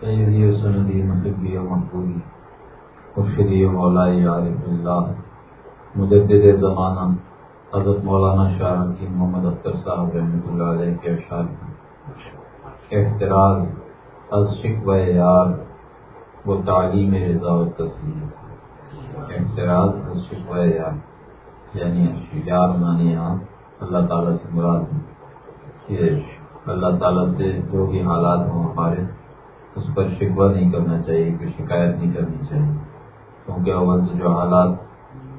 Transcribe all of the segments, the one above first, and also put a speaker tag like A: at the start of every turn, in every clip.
A: سیدی و سندی محبی و محبوبی مرشدی و مولائی عارف اللہ، مجدد زمانہ، حضرت مولانا شاہ کی محمد اختر صاحب رحمۃ اللہ علیہ کے اشار احتراز از شک یار وہ تعلیم رضا و تسلیم۔ احتراز از شک یار یعنی یار مانی آپ اللہ تعالیٰ سے مراد یہ اللہ تعالیٰ سے جو بھی حالات ہوں ہمارے اس پر شکوہ نہیں کرنا چاہیے کوئی شکایت نہیں کرنی چاہیے۔ کیونکہ اول سے جو حالات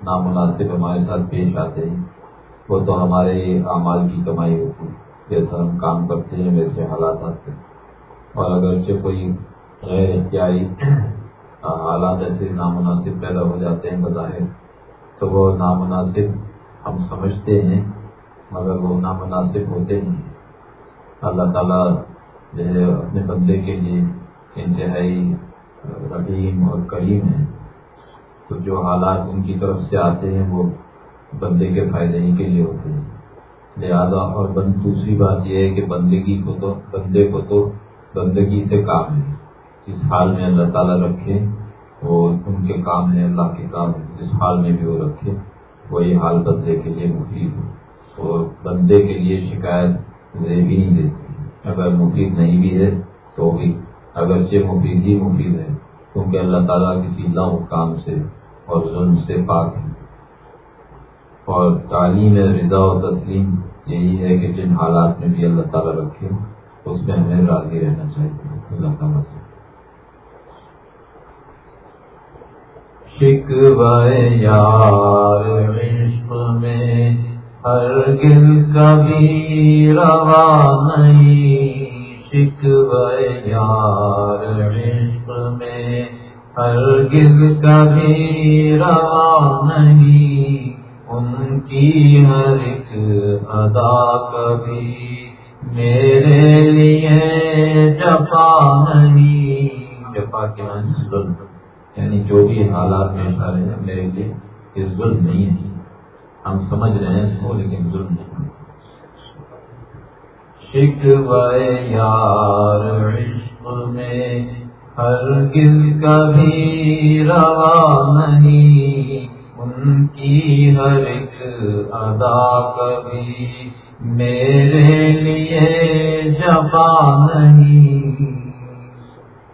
A: نامناسب ہمارے ساتھ پیش آتے ہیں، وہ تو ہمارے اعمال کی کمائی ہوتی ہے۔ جیسا ہم کام کرتے ہیں، ویسے حالات آتے ہیں۔ اور اگرچہ کوئی غیر اختیاری حالات ایسے نامناسب پیدا ہو جاتے ہیں بظاہر، تو وہ نامناسب ہم سمجھتے ہیں، مگر وہ نامناسب ہوتے نہیں اللہ تعالیٰ جو ہے اپنے بندے کے لیے انتہائی رحیم اور کریم ہے تو جو حالات ان کی طرف سے آتے ہیں، وہ بندے کے فائدے ہی کے لیے ہوتے ہیں۔ لہذا، اور بند، دوسری بات یہ ہے کہ بندگی کو تو، بندے کو تو بندگی سے کام ہے۔ جس حال میں اللہ تعالیٰ رکھے، وہ ان کے کام ہے، اللہ کے کام جس حال میں بھی وہ رکھے، وہی حال بندے کے لیے مفید ہو اور بندے کے لیے شکایت بھی نہیں دیتی اگر مفید نہیں بھی ہے، تو بھی اگرچہ مفید ہی مفید ہے، کیونکہ اللہ تعالیٰ کسی لاؤ کام سے اور ظلم سے پاک ہے اور تعلیم رضا و تسلیم یہی ہے کہ جن حالات میں بھی اللہ تعالیٰ رکھے، اس میں ہمیں راضی رہنا چاہیے۔ اللہ تعالیٰ سے شکوائے یار عشق میں ہر گل کبھی روا نہیں۔ شکوائے یار عشق میں ہر گل کبھی روا نہیں، ان کی ہر ایک ادا کبھی میرے لیے جفا نہیں جفا کے معنی ظلم یعنی جو بھی حالات میں اشارے ہیں، میرے لیے یہ ظلم نہیں ہے۔ ہم سمجھ رہے ہیں اس کو، لیکن ظلم نہیں۔ شکوائے یار عشق میں ہر گل کبھی روا نہیں۔ ان کی ہر ایک ادا کبھی میرے لیے جفا نہیں۔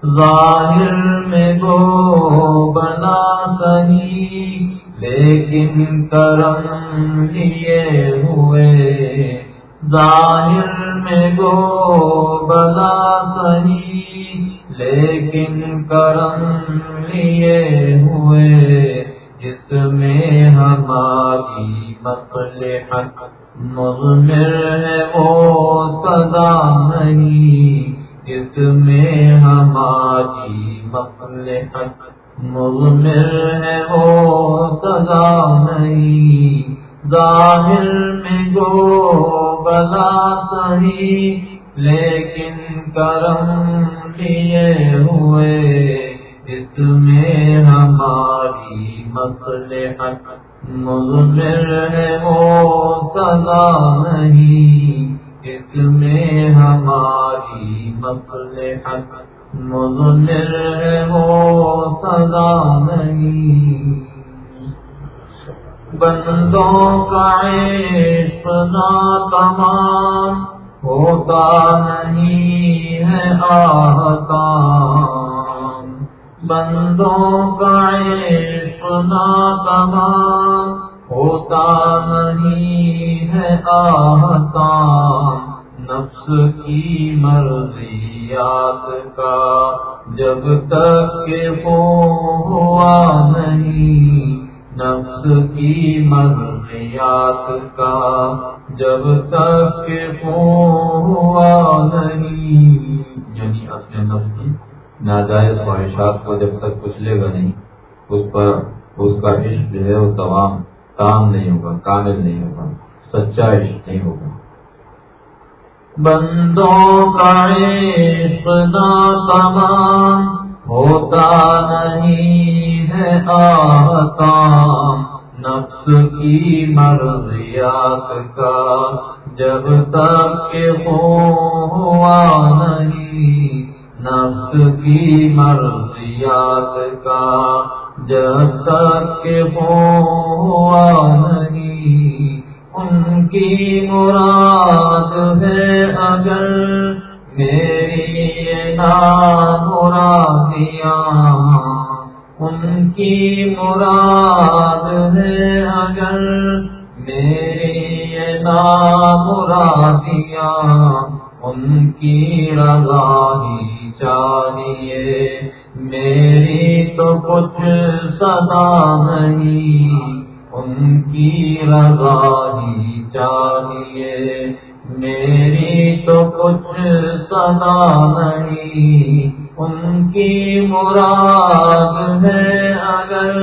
A: ظاہر میں گو بنا سہی لیکن کرم لیے ہوئے۔ ظاہر میں گو بنا سہی، لیکن کرم لیے ہوئے، جس میں ہماری مصلحت مضمر ہے وہ سدا نہیں، جس میں ہماری مصلحت مضمر ہے وہ سدا نہیں۔ ظاہر میں جو بلا سہی لیکن کرم لیے ہوئے، اس میں ہماری مصلحت مضمر ہے، وہ سزا نہیں۔ اس میں ہماری مصلحت مضمر ہے، وہ سزا نہیں۔ بندوں کا عشق نا تمام ہوتا نہیں ہے آتا بندوں کا عشق نا تمام ہوتا نہیں ہے آتا نفس کی مرضیات کا، جب تک کہ وہ ہوا نہیں۔ نفس کی مرضیات کا جب تک کہ ہوا نہیں یعنی اپنے نفس کی ناجائز خواہشات کو جب تک کچھ لے گا نہیں اس پر اس کا عشق جو ہے وہ تمام کام نہیں ہوگا کامل نہیں ہوگا سچا عشق نہیں ہوگا بندوں کا عشق نا تمام ہوتا نہیں ہے آتا، نفس کی مرضیات کا، جب تک کہ ہوا نہیں، نفس کی مرضیات کا، جب تک کے ہوا نہیں۔ ان کی مراد ہے اگر میری نام مرادیاں کی مراد ہے اگر میری نام مرادیاں ان کی رضا ہی چاہیے، میری تو کچھ سدا نہیں، ان کی رضا ہی چاہیے، میری تو کچھ سدا نہیں۔ ان کی مراد ہے اگر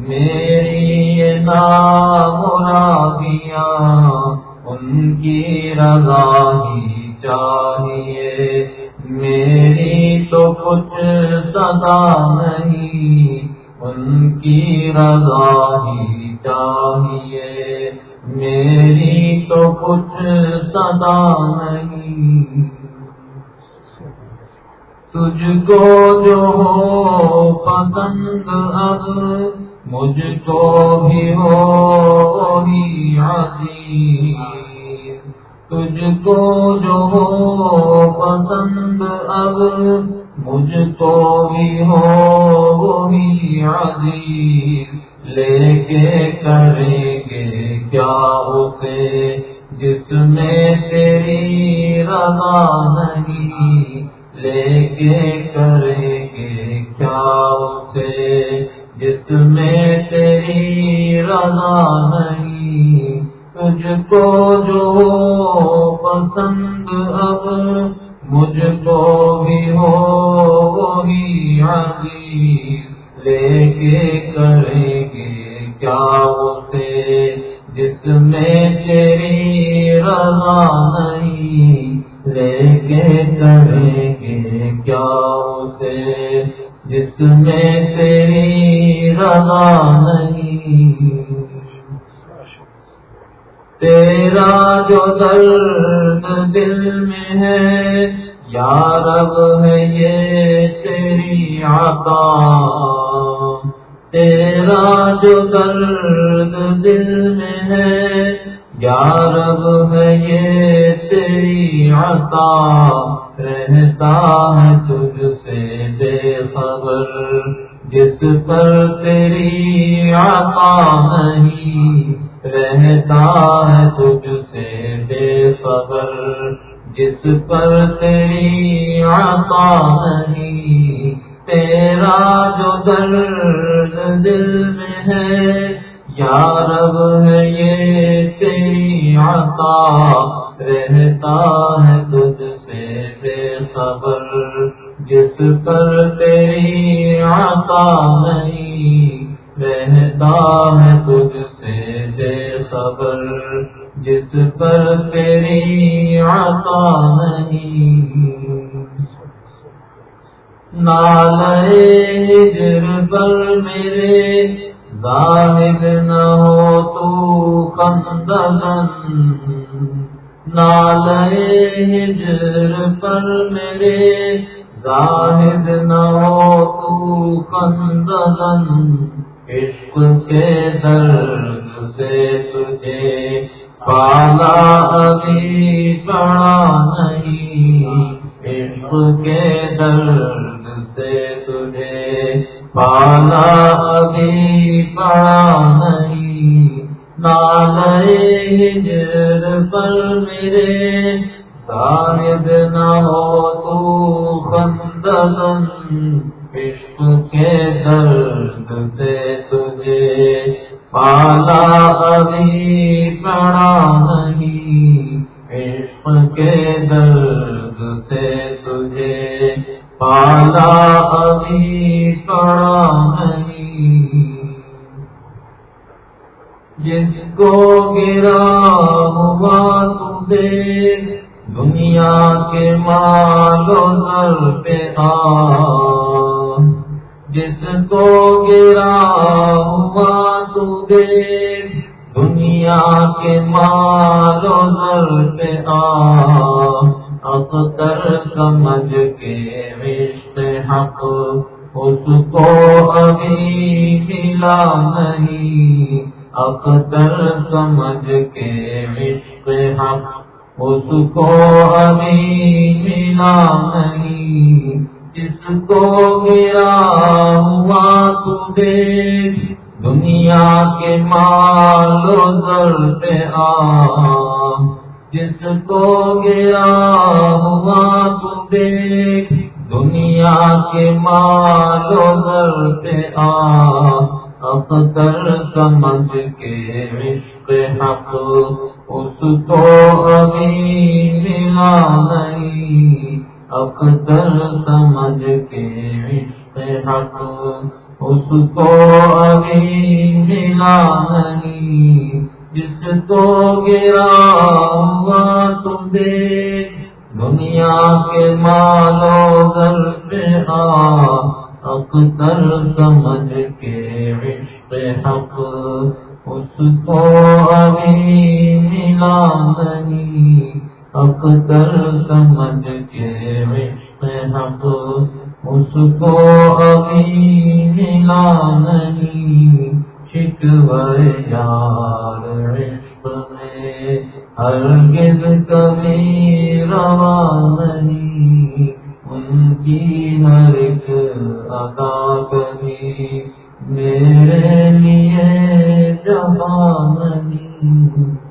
A: میری نام مرادیاں ان کی رضا ہی چاہیے۔ میری تو کچھ سدا نہیں، ان کی رضا ہی چاہیے۔ میری تو کچھ سدا نہیں۔ تجھ کو جو ہو پسند اب مجھ کو بھی ہو ہی تجھ کو جو ہو پسند اب مجھ کو بھی ہو وہی عزیز لے کے کریں گے کیا ہوتے جس میں تیری رضا نہیں۔ کے کریں تیرا جو درد دل میں ہے، یا رب ہے یہ تیری عطا۔ تیرا جو درد دل میں ہے، یا رب ہے یہ تیری عطا۔ رہتا ہے تجھ سے بے خبر، جس پر تیری عطا نہیں۔ رہتا ہے تجھ سے بے خبر جس پر تیری عطا نہیں، تیرا جو درد دل میں ہے، یا رب ہے یہ تیری عطا۔ رہتا ہے تجھ سے بے خبر جس پر تیری عطا نہیں۔ رہتا ہے تجھ سے بے خبر، جس پر تیری عطا نہیں۔ نالے ہجر پر میرے ظاہر نہ ہو تو خندن نالے ہجر پر میرے ظاہر نہ ہو تو خندن عشق کے درد سے تجھے پالا ابھی پڑا نہیں۔ عشق کے درد سے تجھے پالا ابھی پڑا دنیا کے مالو سر پہ آ۔ جس کو گرا ہوا تجھے دنیا کے مالو سر پہ آ۔ اختر سمجھ کے حق، اس کو ابھی ملا نہیں۔ اختر سمجھ کے عشق حق اس کو ابھی ملا نہیں جس کو گرا ہوا تو دیکھ دنیا کے مال پہ آ جس کو گرا ہوا تو دیکھ دنیا کے مال پہ آ اختر سمجھ کے عشق حق اس کو ابھی ملا نہیں اختر سمجھ کے عشق حق۔ اس کو ابھی ملا نہیں جس کو گرا ہوا تم دیکھ دنیا کے مالو گھر پہ آ اختر سمجھ کے عشق حق۔ اس کو ابھی ملا نہیں اختر سمجھ کے عشق حق اس کو ابھی ملا نہیں شکوے یار عشق میں ہرگز کبھی روا نہیں، ان کی ہر ایک ادا کبھی میرے لیے جبان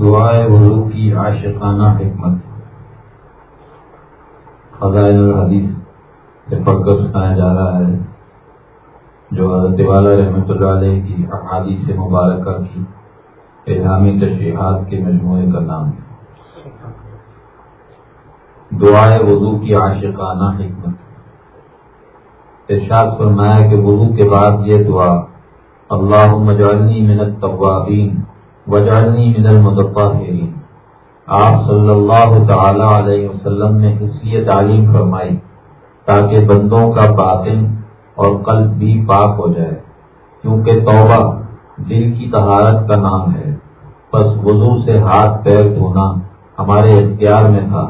A: دعائے وضو کی عاشقانہ حکمت۔ فضائل الحدیث سے پڑھ کر سنایا جا رہا ہے، جو حضرت والا رحمۃ اللہ علیہ کی احادیث سے مبارکہ کی الہامی تشریحات کے مجموعے کا نام ہے۔ دعائے وضو کی عاشقانہ حکمت۔ ارشاد فرمایا کہ وضو کے بعد یہ دعا اللہ مجالنی منت طوابین وجالنی من المطفرین آپ صلی اللہ تعالی علیہ وسلم نے اس لیے تعلیم فرمائی تاکہ بندوں کا باطن اور قلب بھی پاک ہو جائے، کیونکہ توبہ دل کی طہارت کا نام ہے۔ بس وضو سے ہاتھ پیر دھونا ہمارے اختیار میں تھا،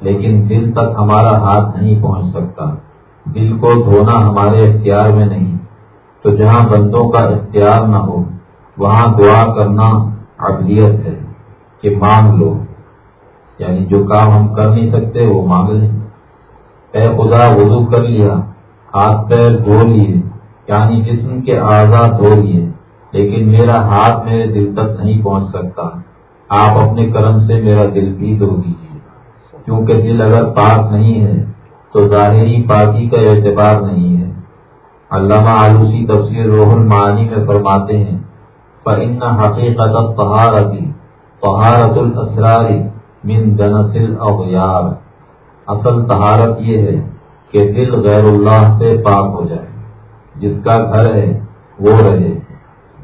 A: لیکن دل تک ہمارا ہاتھ نہیں پہنچ سکتا۔ دل کو دھونا ہمارے اختیار میں نہیں، تو جہاں بندوں کا اختیار نہ ہو، وہاں دعا کرنا عبدیت ہے کہ مانگ لو۔ یعنی جو کام ہم کر نہیں سکتے وہ مانگ لیں۔ اے خدا، وضو کر لیا، ہاتھ پیر دھو لیے یعنی جسم کے آزاد دھو لیے، لیکن میرا ہاتھ میرے دل تک نہیں پہنچ سکتا۔ آپ اپنے کرم سے میرا دل بھی دھو دیجیے کیونکہ دل اگر پاک نہیں ہے، تو ظاہری پاکی کا اعتبار نہیں ہے۔ علامہ آلوسی تفسیر روح المعانی میں فرماتے ہیں فإن حقیقت طہارتی طہارت الاسرار من جنس الاغیار اصل طہارت یہ ہے کہ دل غیر اللہ سے پاک ہو جائے۔ جس کا گھر ہے، وہ رہے۔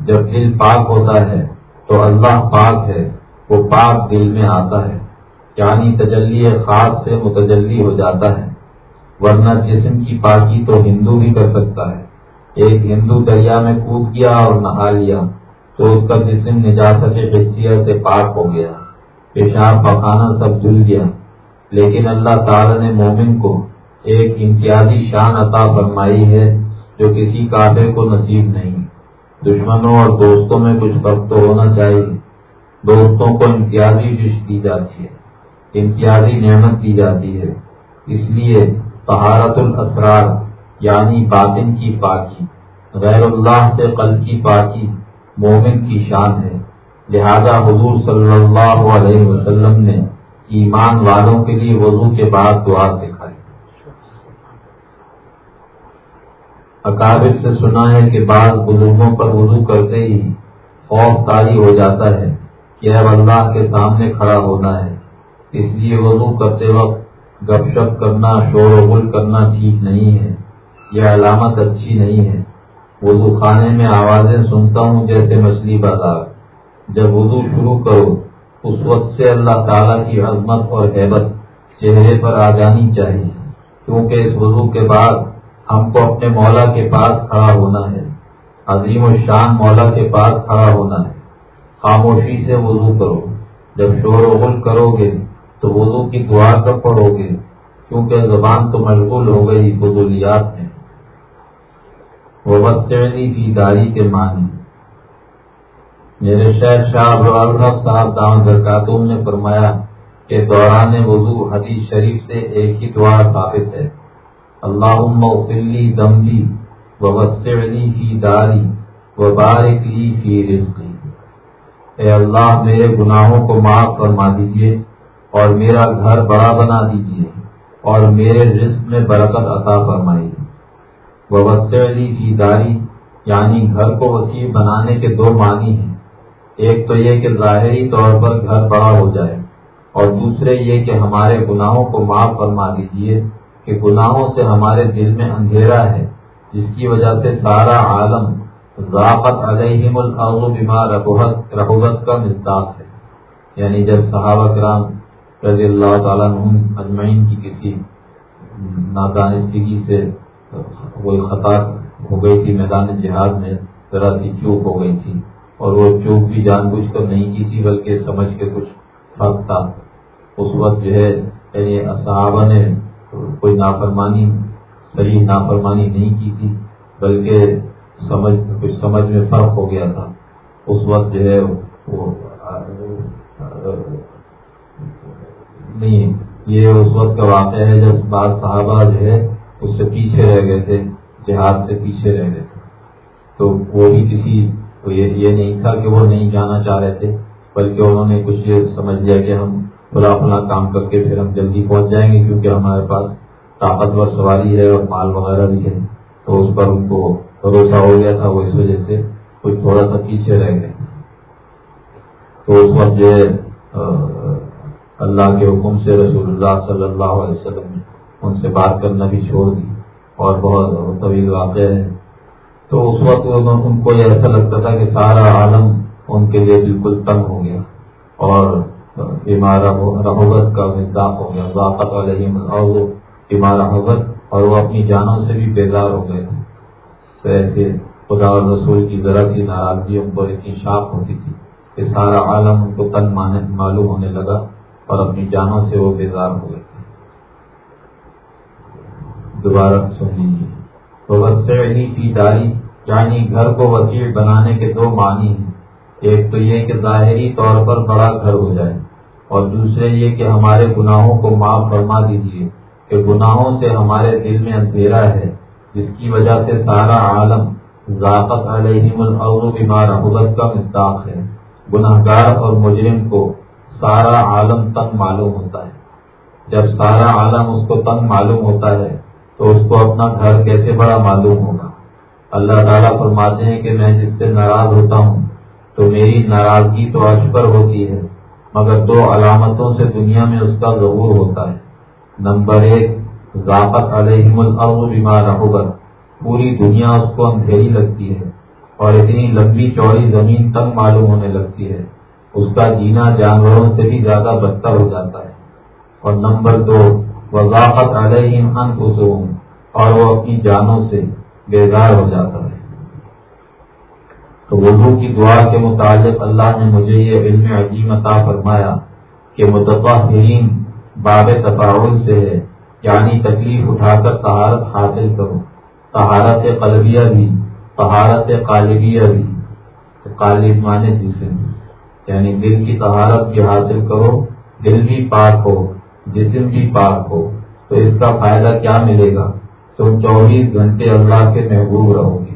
A: جب دل پاک ہوتا ہے، تو اللہ پاک ہے، وہ پاک دل میں آتا ہے۔ یعنی تجلی خاص سے متجلی ہو جاتا ہے۔ ورنہ جسم کی پاکی تو ہندو بھی کر سکتا ہے۔ ایک ہندو دریا میں کود گیا اور نہا لیا۔ تو اس کا جسم نجاست حصیت سے پاک ہو گیا، پیشاب پخانا سب دھل گیا۔ لیکن اللہ تعالی نے مومن کو ایک امتیازی شان عطا فرمائی ہے جو کسی کافر کو نصیب نہیں۔ دشمنوں اور دوستوں میں کچھ فرق تو ہونا چاہیے۔ دوستوں کو امتیازی ڈش دی جاتی ہے، امتیازی نعمت دی جاتی ہے۔ اس لیے طہارت الاسرار یعنی باطن کی پاکی، غیر اللہ سے قلب کی پاکی مومن کی شان ہے۔ لہذا حضور صلی اللہ علیہ وسلم نے ایمان والوں کے لیے وضو کے بعد دعا سکھائی۔ اکابر سے سنا ہے کہ بعض بزرگوں پر وضو کرتے ہی خوف تاری ہو جاتا ہے کہ اب اللہ کے سامنے کھڑا ہونا ہے۔ اس لیے وضو کرتے وقت گپ شپ کرنا، شور و غل کرنا ٹھیک نہیں ہے۔ یہ علامت اچھی نہیں ہے۔ وضو خانے میں آوازیں سنتا ہوں جیسے مچھلی بازار۔ جب وضو شروع کرو، اس وقت سے اللہ تعالیٰ کی عظمت اور حیبت چہرے پر آ جانی چاہیے، کیونکہ اس وضو کے بعد ہم کو اپنے مولا کے پاس کھڑا ہونا ہے۔ عظیم و شان مولا کے پاس کھڑا ہونا ہے۔ خاموشی سے وضو کرو۔ جب شور و غل کرو گے تو وضو کی دعا کب پڑھو گے، کیونکہ زبان تو مشغول ہو گئی فضولیات میں۔ وہ بچی داری کے معنی۔ میرے شہر شاہ صاحب دام زرکاتون نے فرمایا کہ دوران وضو حدیث شریف سے ایک ہی دعا ثابت ہے۔ اللہ فلی دملی و وسلی کی داری و بارک لی کی رزقی۔ اے اللہ، میرے گناہوں کو معاف فرما دیجیے اور میرا گھر بڑا بنا دیجیے اور میرے رزق میں برکت عطا فرمائیے۔ وسیع کی داری یعنی گھر کو وسیع بنانے کے دو معنی ہیں۔ ایک تو یہ کہ ظاہری طور پر گھر بڑا ہو جائے، اور دوسرے یہ کہ ہمارے گناہوں کو معاف فرما دیجیے کہ گناہوں سے ہمارے دل میں اندھیرا ہے، جس کی وجہ سے سارا عالم ذاقت علیہم الارض بیمار رحوت کا مزاق ہے۔ یعنی جب صحابہ کرام رضی اللہ تعالیٰ اجمعین کی کسی نادانستگی سے کوئی خطا ہو گئی تھی، میدان جہاد میں ذرا سی چوک ہو گئی تھی اور وہ چوک بھی جان بوجھ کر نہیں کی تھی، بلکہ سمجھ کے کچھ فرق تھا۔ اس وقت جو ہے یعنی صحابہ نے کوئی نافرمانی، صحیح نافرمانی نہیں کی تھی، بلکہ سمجھ، کچھ سمجھ میں فرق ہو گیا تھا۔ اس وقت جو ہے، وہ نہیں، یہ اس وقت کا واقعہ ہے جب بعض صحابہ جو ہے اس سے پیچھے رہ گئے تھے، جہاد سے پیچھے رہ گئے تھے۔ تو وہ بھی کسی کو یہ نہیں تھا کہ وہ نہیں جانا چاہ رہے تھے، بلکہ انہوں نے کچھ یہ سمجھ لیا کہ ہم فلا فلا کام کر کے پھر ہم جلدی پہنچ جائیں گے کیونکہ ہمارے پاس طاقتور سواری ہے اور مال وغیرہ بھی ہے۔ تو اس پر ان کو بھروسہ ہو گیا تھا، وہ اس وجہ سے کچھ تھوڑا سا پیچھے رہ گئے۔ تو اس وقت جو ہے اللہ کے حکم سے رسول اللہ صلی اللہ علیہ وسلم نے ان سے بات کرنا بھی چھوڑ دی اور بہت طویل واقع ہے۔ تو اس وقت ان کو یہ ایسا لگتا تھا کہ سارا عالم ان کے لیے بالکل تنگ ہو گیا اور بیمار رحوت کا مزاق ہو گیا۔ ذاقت علیہ اور وہ بیمار رحوت اور وہ اپنی جانوں سے بھی بیدار ہو گئے تو ایسے خدا اور رسول کی ذرا سی ناراضگی ان کو اتنی شاپ ہوتی تھی کہ سارا عالم ان کو تن معلوم ہونے لگا اور اپنی جانوں سے وہ بیزار ہو گئے۔ دوبارہ سن لیجیے کی داری یعنی گھر کو وسیع بنانے کے دو معنی ہیں۔ ایک تو یہ کہ ظاہری طور پر بڑا گھر ہو جائے، اور دوسرے یہ کہ ہمارے گناہوں کو معاف فرما دیجیے کہ گناہوں سے ہمارے دل میں اندھیرا ہے، جس کی وجہ سے سارا عالم ذاقت علیہم العور بیمار حبت کا مستاق ہے۔ گناہ گار اور مجرم کو سارا عالم تنگ معلوم ہوتا ہے۔ جب سارا عالم اس کو تنگ معلوم ہوتا ہے تو اس کو اپنا گھر کیسے بڑا معلوم ہوگا؟ اللہ تعالیٰ فرماتے ہیں کہ میں جس سے ناراض ہوتا ہوں، تو میری ناراضگی تو پر ہوتی ہے، مگر دو علامتوں سے دنیا میں اس کا ظہور ہوتا ہے۔ نمبر ایک ذاقت علیہم الارض بیمار رہو پوری دنیا اس کو اندھیری لگتی ہے اور اتنی لمبی چوڑی زمین تنگ معلوم ہونے لگتی ہے۔ اس کا جینا جانوروں سے بھی زیادہ بدتر ہو جاتا ہے۔ اور نمبر دو وضاحت علیہم انفسهم اور وہ اپنی جانوں سے بیدار ہو جاتا ہے۔ تو وضو کی دعا کے متعلق اللہ نے مجھے یہ علم عظیم عطا فرمایا کہ متفرین باب تفاعل سے ہے یعنی تکلیف اٹھا کر طہارت حاصل کرو۔ طہارت قلبیہ بھی، طہارت قالبیہ بھی۔ قالب مانے دوسرے یعنی دل کی طہارت بھی حاصل کرو، دل بھی پاک ہو۔ جسم بھی پاک ہو، تو اس کا فائدہ کیا ملے گا؟ تم چوبیس گھنٹے اللہ کے محبوب رہو گے۔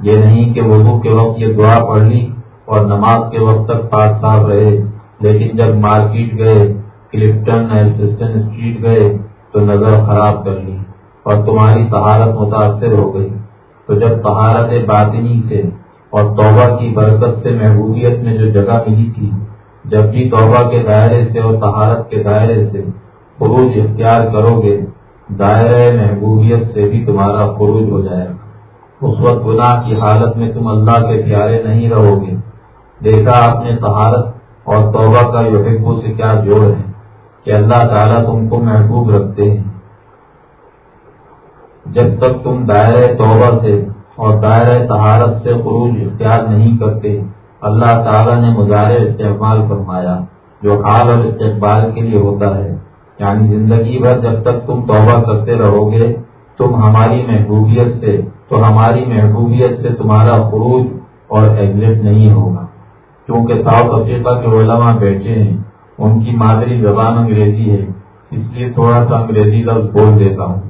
A: یہ نہیں کہ وضو کے وقت یہ دعا پڑھ لی اور نماز کے وقت تک پاک صاف رہے، لیکن جب مارکیٹ گئے، کلفٹن اسٹریٹ گئے، تو نظر خراب کر لی اور تمہاری طہارت متاثر ہو گئی۔ تو جب طہارت باطنی سے اور توبہ کی برکت سے محبوبیت میں جو جگہ ملی تھی، جب بھی توبہ کے دائرے سے اور طہارت کے دائرے سے خروج اختیار کرو گے دائرۂ محبوبیت سے بھی تمہارا خروج ہو جائے گا۔ اس وقت گناہ کی حالت میں تم اللہ کے پیارے نہیں رہو گے۔ دیکھا آپ نے طہارت اور توبہ کا یوحبو سے کیا جوڑ ہے کہ اللہ تعالیٰ تم کو محبوب رکھتے ہیں۔ جب تک تم دائرۂ توبہ سے اور دائرۂ طہارت سے خروج اختیار نہیں کرتے، اللہ تعالیٰ نے مظاہرے استعمال فرمایا، جو حال اور استقبال کے لیے ہوتا ہے۔ یعنی زندگی بھر جب تک تم توبہ کرتے رہو گے، تم ہماری محبوبیت سے، تو ہماری محبوبیت سے تمہارا خروج اور ایگزٹ نہیں ہوگا۔ کیونکہ ساؤتھ افریقہ کے علماء بیٹھے ہیں، ان کی مادری زبان انگریزی ہے، اس لیے تھوڑا سا انگریزی لفظ بول دیتا ہوں۔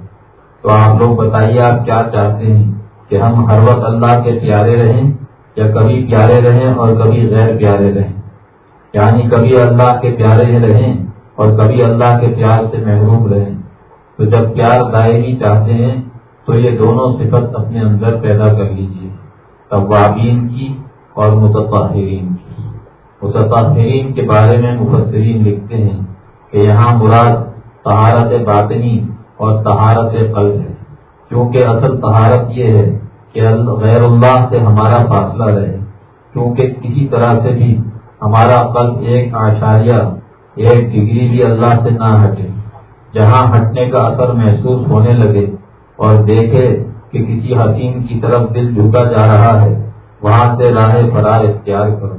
A: تو آپ لوگ بتائیے، آپ کیا چاہتے ہیں؟ کہ ہم ہر وقت اللہ کے پیارے رہیں یا کبھی پیارے رہیں اور کبھی غیر پیارے رہیں؟ یعنی کبھی اللہ کے پیارے رہیں اور کبھی اللہ کے پیار سے محروم رہیں۔ تو جب پیار دائمی چاہتے ہیں، تو یہ دونوں صفت اپنے اندر پیدا کر لیجیے طوابین کی اور متطہرین کی۔ متطہرین کے بارے میں مفسرین لکھتے ہیں کہ یہاں مراد طہارت باطنی اور طہارت قلب ہے۔ کیونکہ اصل طہارت یہ ہے کہ غیر اللہ سے ہمارا فاصلہ رہے۔ کیونکہ کسی طرح سے بھی ہمارا قلب ایک آشاریہ ایک ڈگری بھی اللہ سے نہ ہٹے، جہاں ہٹنے کا اثر محسوس ہونے لگے اور دیکھے کہ کسی حکیم کی طرف دل جھکا جا رہا ہے، وہاں سے راہ فرار اختیار کرو۔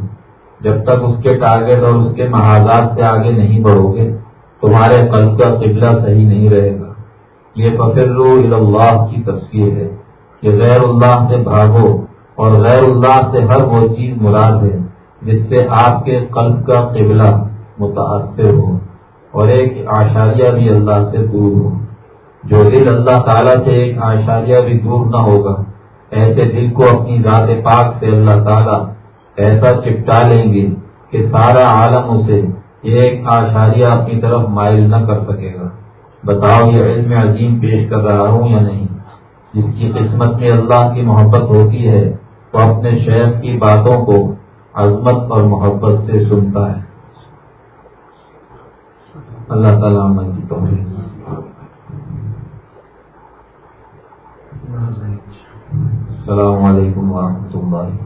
A: جب تک اس کے ٹارگیٹ اور اس کے محاذات سے آگے نہیں بڑھو گے، تمہارے قلب کا قبلہ صحیح نہیں رہے گا۔ یہ ففر اللہ کی تصویر ہے کہ غیر اللہ سے بھاگو اور غیر اللہ سے ہر وہ چیز مراد ہے، جس سے آپ کے قلب کا قبلہ متاثر ہو اور ایک آشاریہ بھی اللہ سے دور ہو جو دل اللہ تعالیٰ سے ایک آشاریہ بھی دور نہ ہوگا۔ ایسے دل کو اپنی ذات پاک سے اللہ تعالیٰ ایسا چپٹا لیں گے کہ سارا عالم اسے ایک آشاریہ اپنی طرف مائل نہ کر سکے گا۔ بتاؤ، یہ علم عظیم پیش کر رہا ہوں یا نہیں؟ جس کی قسمت میں اللہ کی محبت ہوتی ہے، وہ اپنے شہر کی باتوں کو عظمت اور محبت سے سنتا ہے۔ اللہ تعالیٰ السلام علیکم ورحمۃ اللہ۔